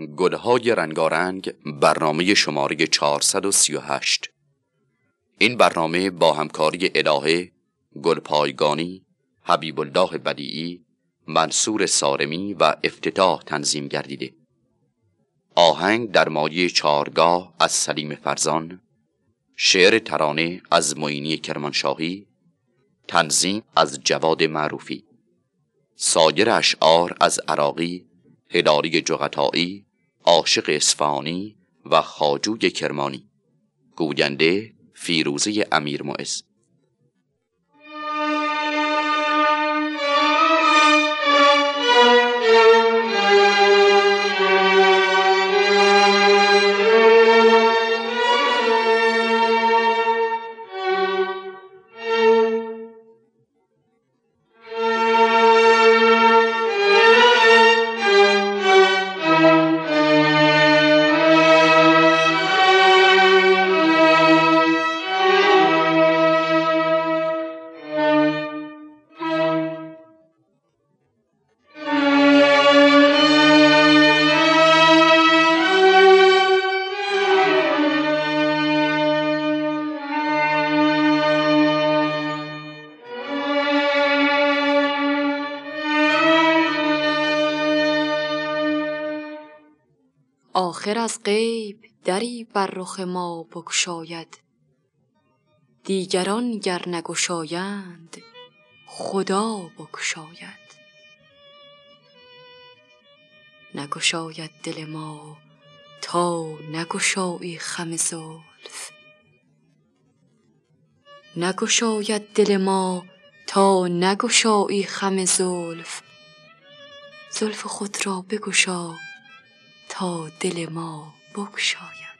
گلهای رنگارنگ برنامه شماره 438 این برنامه با همکاری الهه گلپایگانی حبیب الله بدیعی منصور سارمی و افتتاح تنظیم گردیده. آهنگ در مایه چارگاه از سلیم فرزان شعر ترانه از معینی کرمانشاهی تنظیم از جواد معروفی. سایر اشعار از عراقی هداری جغتایی عاشق اسفانی و خاجوی کرمانی. گوینده فیروزه امیر معز. از غیب دری بر رخ ما بگشاید. دیگران گر نگشایند خدا بگشاید. نگشاید دل ما تا نگشایی خم زلف. نگشاید دل ما تا نگشایی خم زلف. زلف خود را بگشا تا دل ما بگشاید.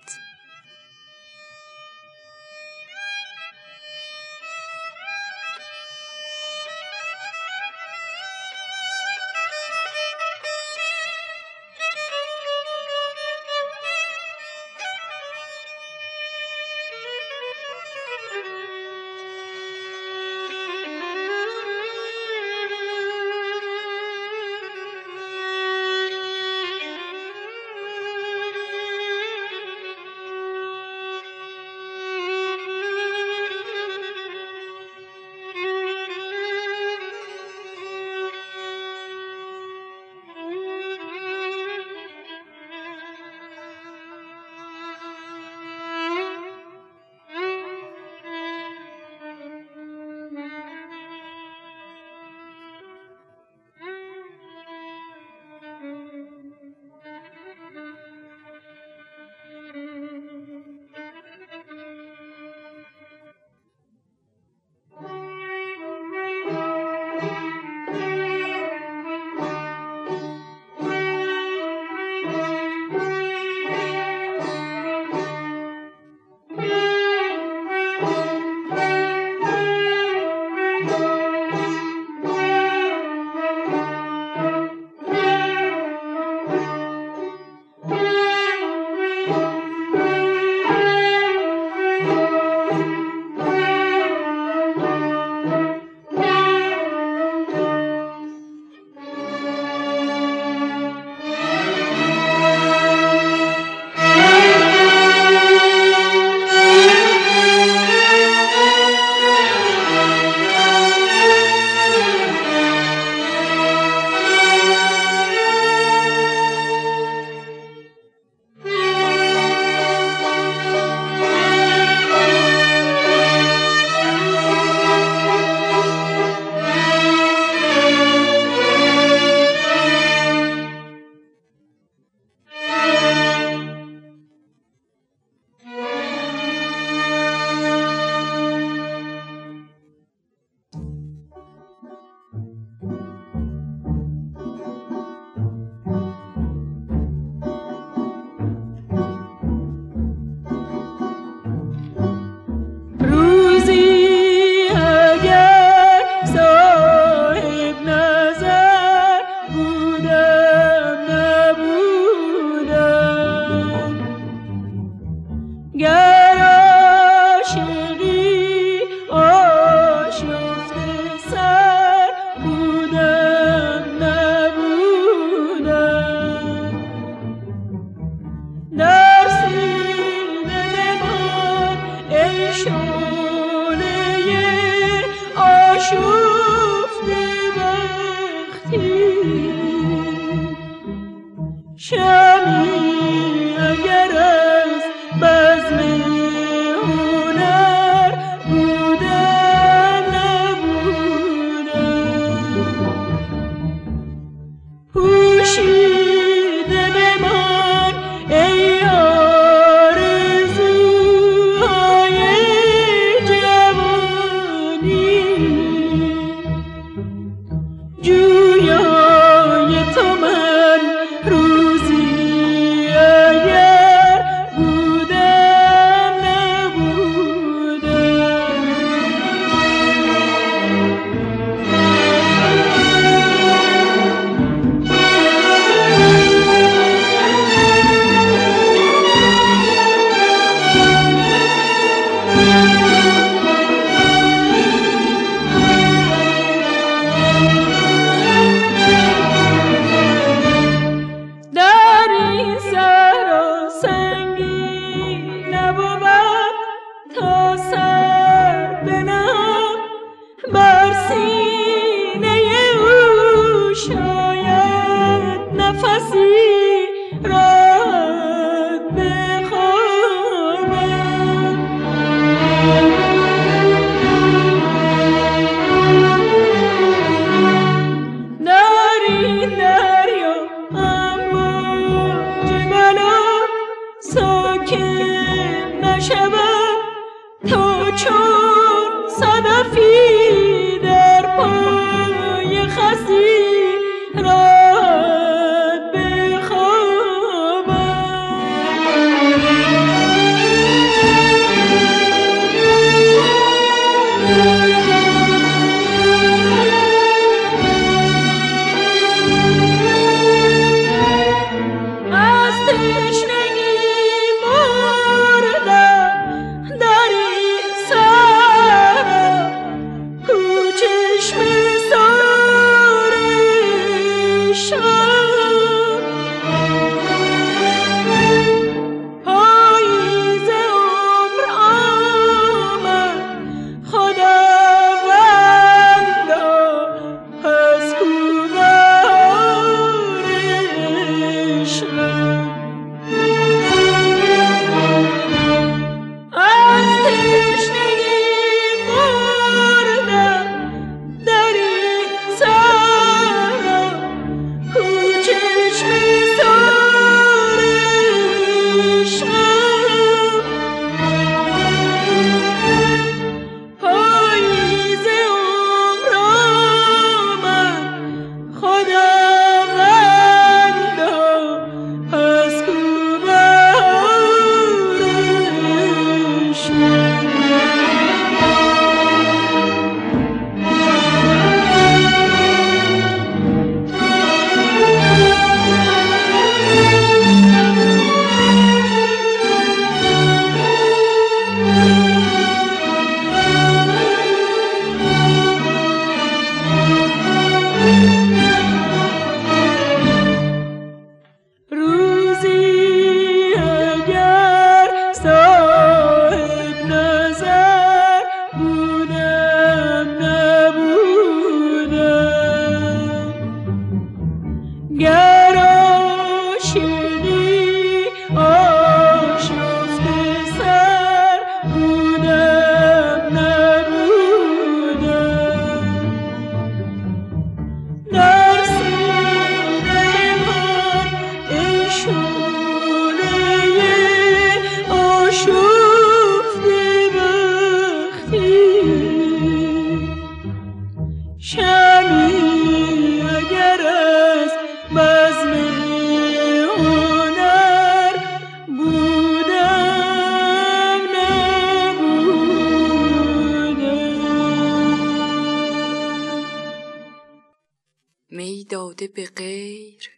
به غیر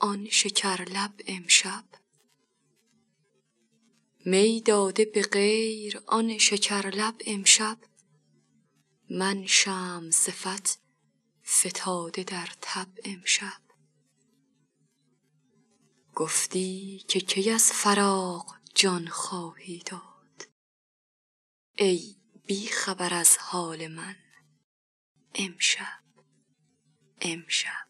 آن شکر لب امشب. می داده به غیر آن شکر لب امشب. من شم صفت فتاده در تب امشب. گفتی که کی از فراق جان خواهی داد. ای بی خبر از حال من امشب امشب.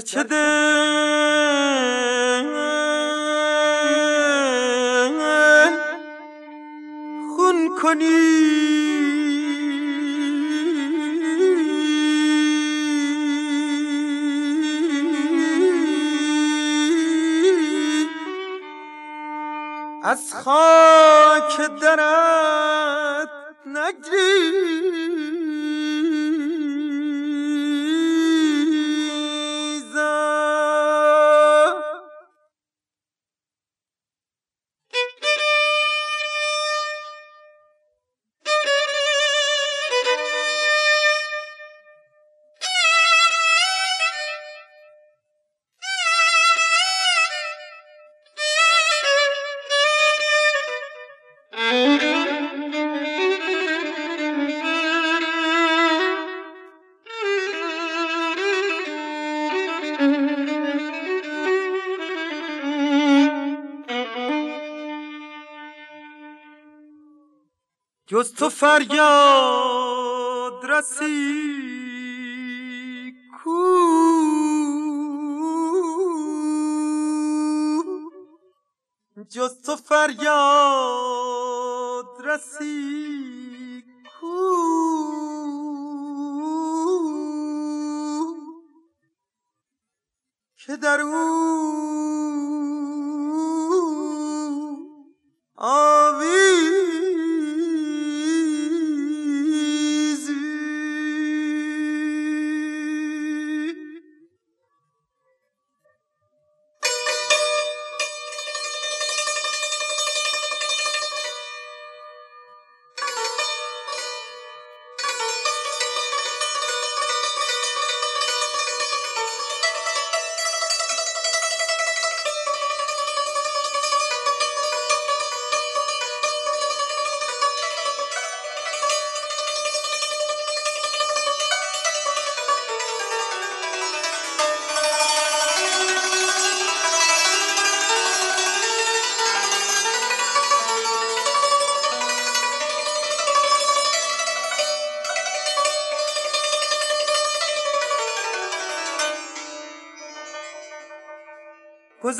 گرچه دل خون کنی. از خاک درت نگری جز تو فریاد رسی کو؟ جز تو فریاد رسی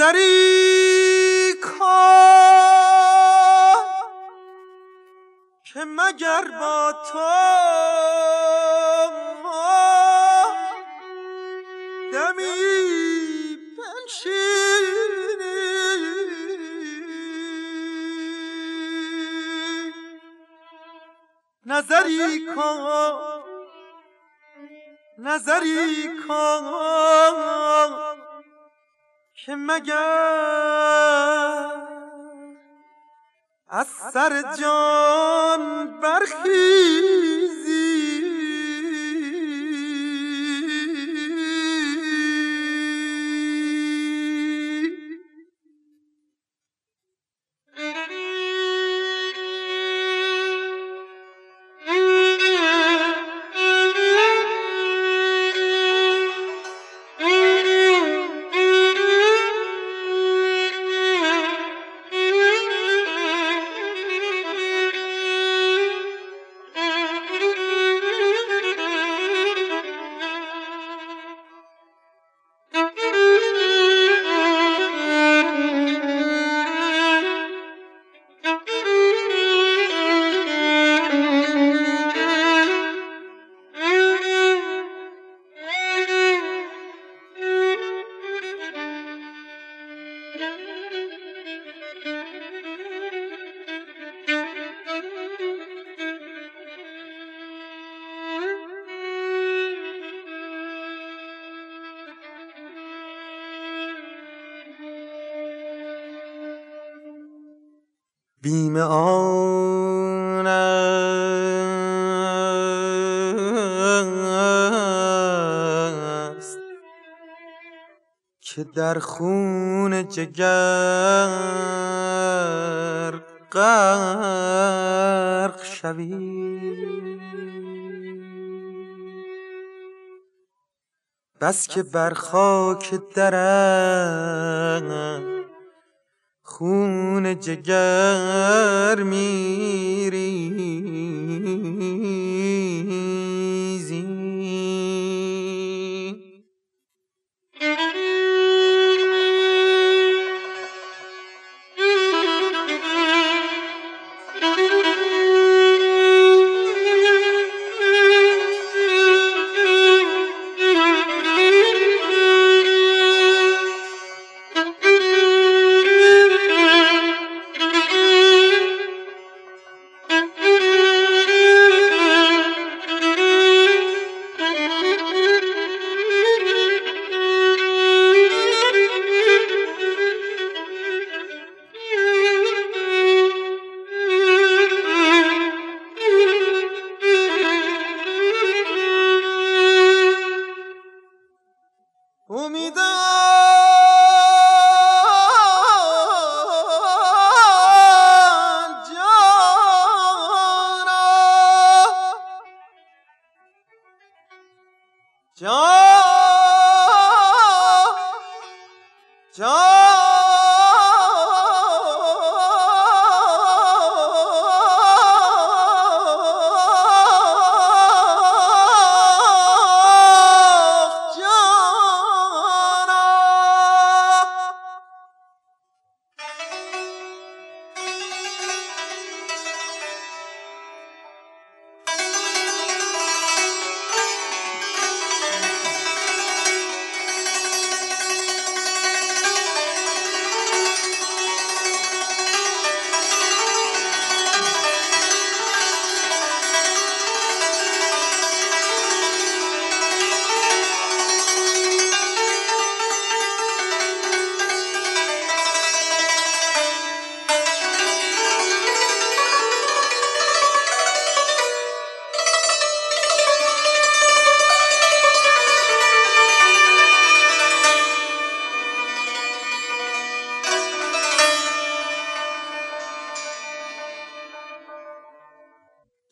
گذری کن. که مگر با تو دمی بنشینی؟ نظری کن. نظری کن. که مگر از سر جان برخیز؟ در خون جگر غرق شوی. بس که بر خاک درم خون جگر میریزی ভূমিদা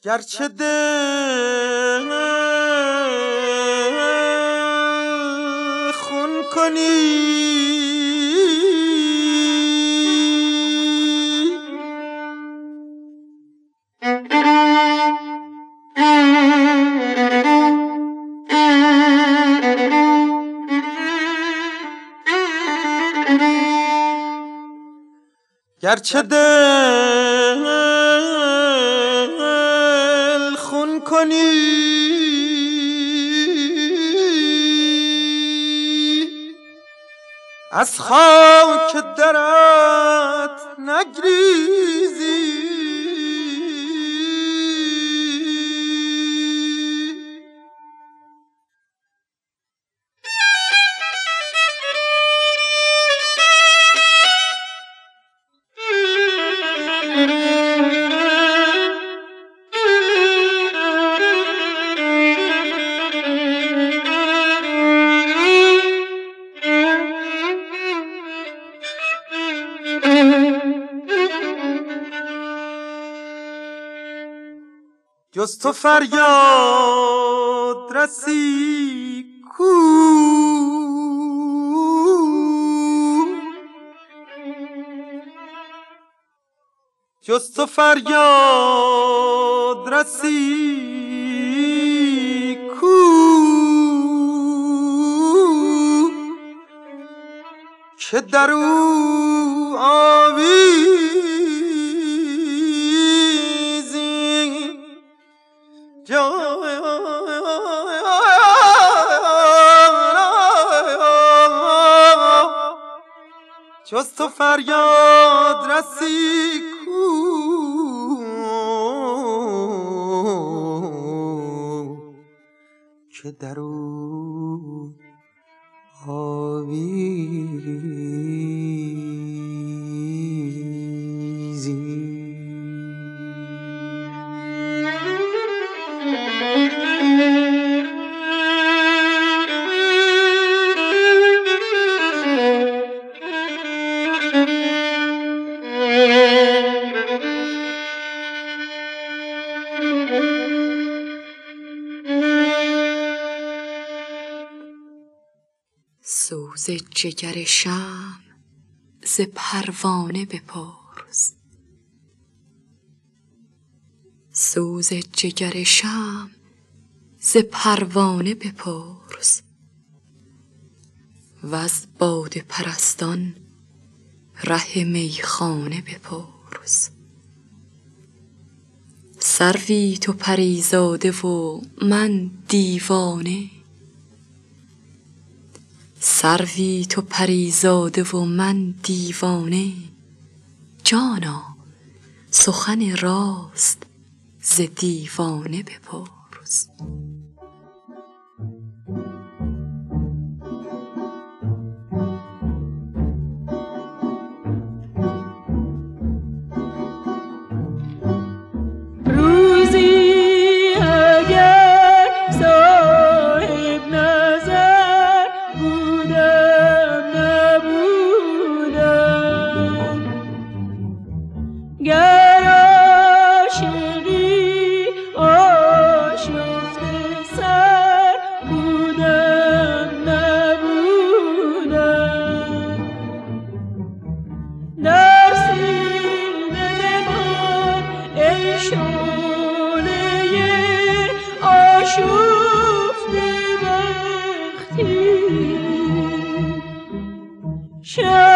گرچه دل خون کنی. گرچه دل از خاک درت نگریزی؟ جز تو فریاد رسی کو. جز تو فریاد رسی کو. که در او جز تو فریاد رسی کو؟ که در سوز جگر شم ز پروانه بپرس. سوز جگر شم ز پروانه بپرس. وز باده پرستان ره میخانه بپرس. سروی تو پریزاده و من دیوانه سروی تو پریزاده و من دیوانه. جانا سخن راست ز دیوانه بپرس. این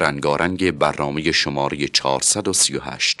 رنگارنگ برنامه شماره 438